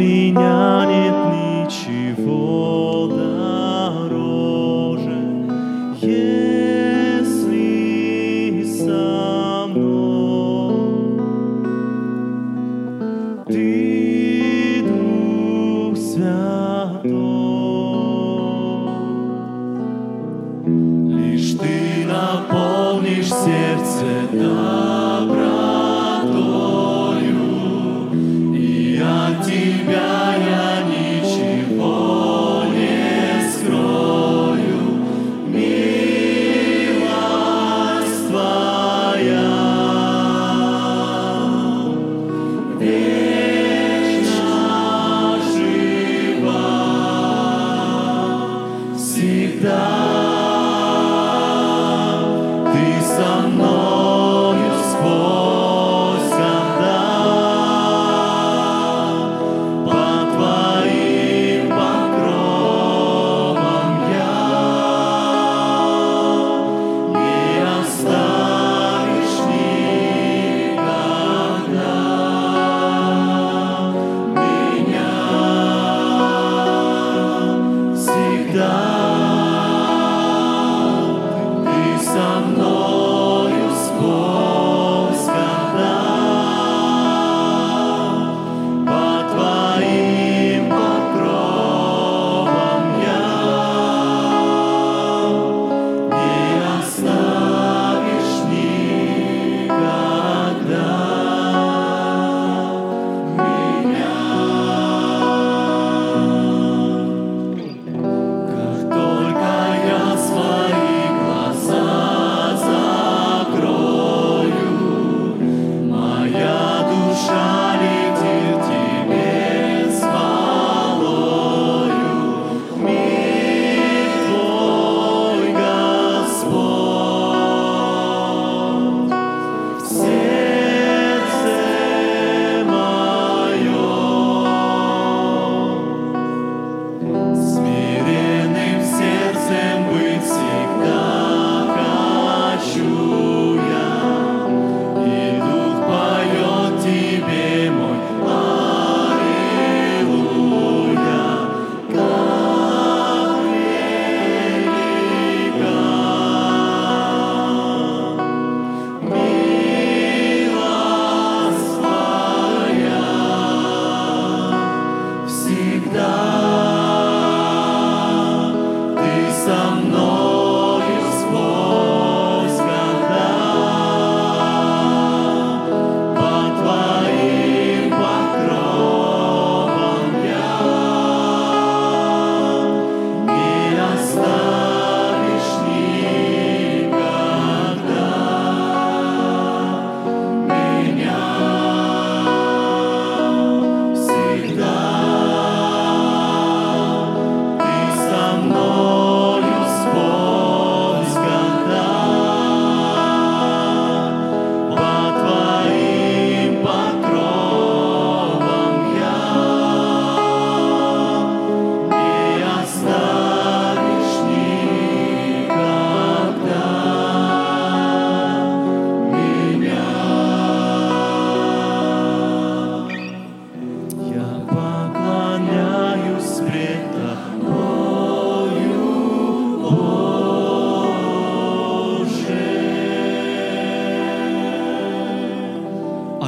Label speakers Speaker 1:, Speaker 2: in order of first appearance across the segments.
Speaker 1: меня нет ничего дороже, если со мной ты, Дух Святой, лишь ты наполнишь сердце. Да.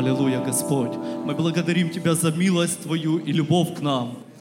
Speaker 2: Аллилуйя, Господь. Мы благодарим Тебя за милость Твою и любовь к нам.